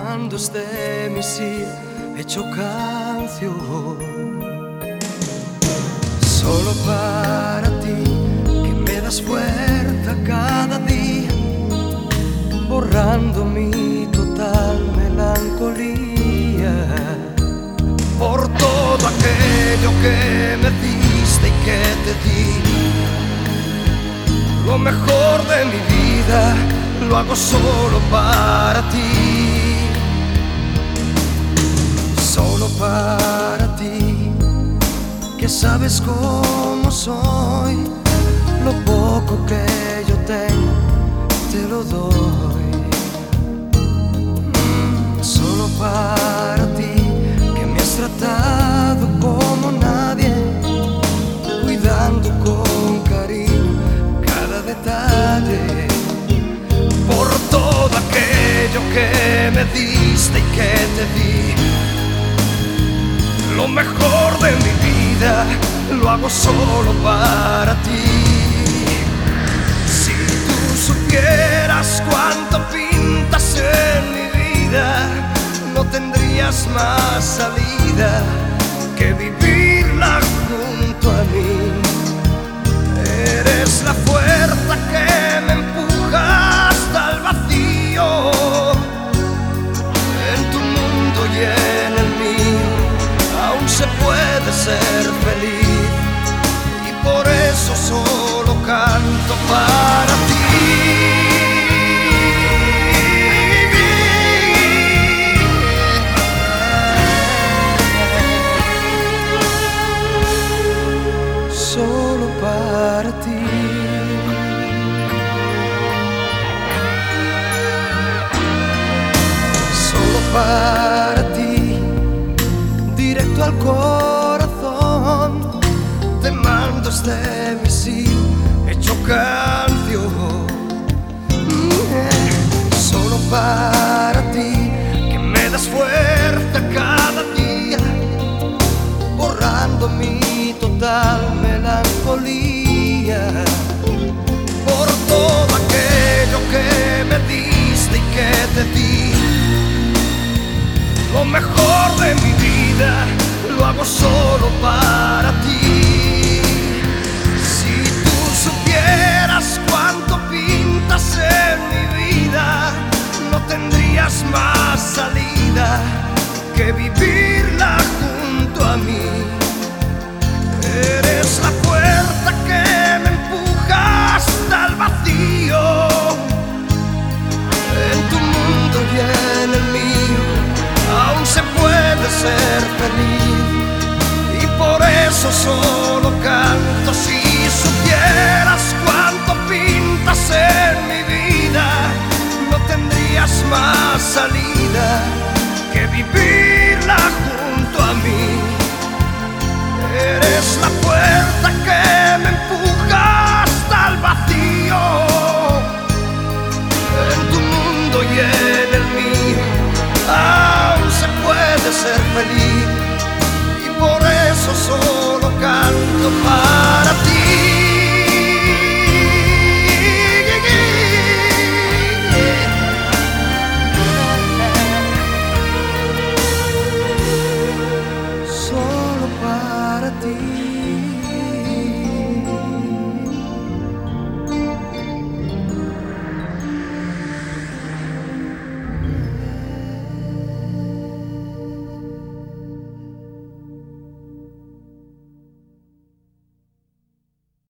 mando este misil hecho canción. Solo para ti, que me das fuerza cada día, borrando mi total melancolía. Por todo aquello que me diste y que te di, lo mejor de mi vida lo hago solo para ti, para ti, que sabes cómo soy, lo poco que yo tengo, te lo doy, Mm, solo para ti, que me has tratado como nadie, cuidando con cariño cada detalle por todo aquello que me diste y que te di. Lo mejor de mi vida lo hago solo para ti. Si tú supieras cuánto pintas en mi vida, no tendrías más salida que vivirla junto a mí. Para ti, directo al corazón, te mando este misil hecho canción. Mm, eh, Solo para vida lo hago solo para solo canto si supieras cuánto pintas en mi vida. No tendrías más salida que vivirla junto a mí. Eres la fuerza que me empuja hasta el vacío. En tu mundo y en el mío aún se puede ser feliz.